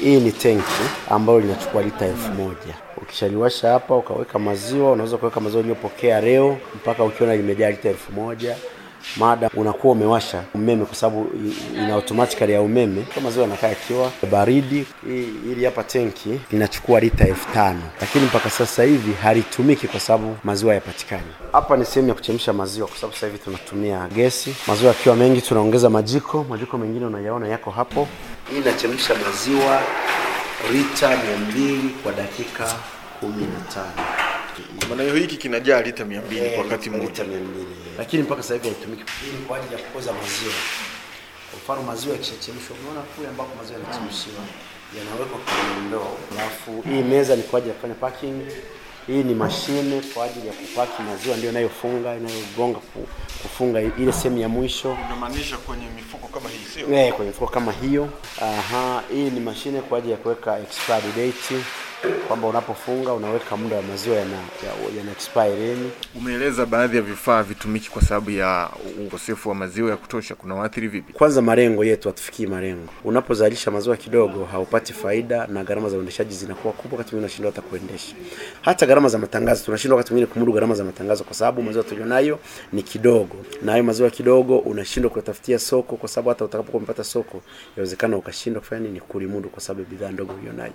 Hii ni tenki ambayo linachukua lita elfu moja. Ukishaliwasha hapa ukaweka maziwa, unaweza kuweka maziwa uliyopokea leo mpaka ukiona limejaa lita elfu moja mada unakuwa umewasha umeme kwa sababu ina automatically ya umeme. Maziwa yanakaa yakiwa baridi. Hili hapa tenki linachukua lita elfu tano lakini mpaka sasa hivi halitumiki kwa sababu maziwa yapatikani. Hapa ni sehemu ya kuchemsha maziwa, kwa sababu sasa hivi tunatumia gesi. Maziwa yakiwa mengi, tunaongeza majiko. Majiko mengine unayaona yako hapo. Hii inachemsha maziwa lita mia mbili kwa dakika kumi na tano. Kwa maana hiyo hiki kinajaa lita 200 kwa wakati mmoja. mia mbili lakini mpaka sasa hivi haitumiki. Hii ni kwa ajili ya kupoza maziwa. Kwa mfano maziwa yakishachemshwa, unaona kule ambapo maziwa yanachemshiwa yanawekwa kwenye ndoo, alafu hii meza ni kwa ajili ya kufanya packing. Hii ni mashine kwa ajili ya kupaki maziwa, ndio inayofunga inayogonga kufunga ile sehemu ya mwisho Unamaanisha kwenye mifuko kama hii sio? eh, kwenye mifuko kama hiyo. Aha, hii ni mashine kwa ajili ya kuweka expiry date, kwamba unapofunga unaweka muda wa maziwa yana, ya- yana expire lini. Umeeleza baadhi ya vifaa vitumiki kwa sababu ya ukosefu wa maziwa ya kutosha. Kuna waathiri vipi? Kwanza malengo yetu hatufikii malengo. Unapozalisha maziwa kidogo haupati faida na gharama za uendeshaji zinakuwa kubwa, wakati mwingine unashindwa hata kuendesha. Hata gharama za matangazo tunashindwa wakati mwingine kumudu gharama za matangazo, kwa sababu maziwa tulionayo ni kidogo, na hayo maziwa kidogo unashindwa kutafutia soko, kwa sababu hata utakapokuwa umepata soko, inawezekana ukashindwa kufanya nini, kulimudu, kwa sababu bidhaa ndogo ulionayo.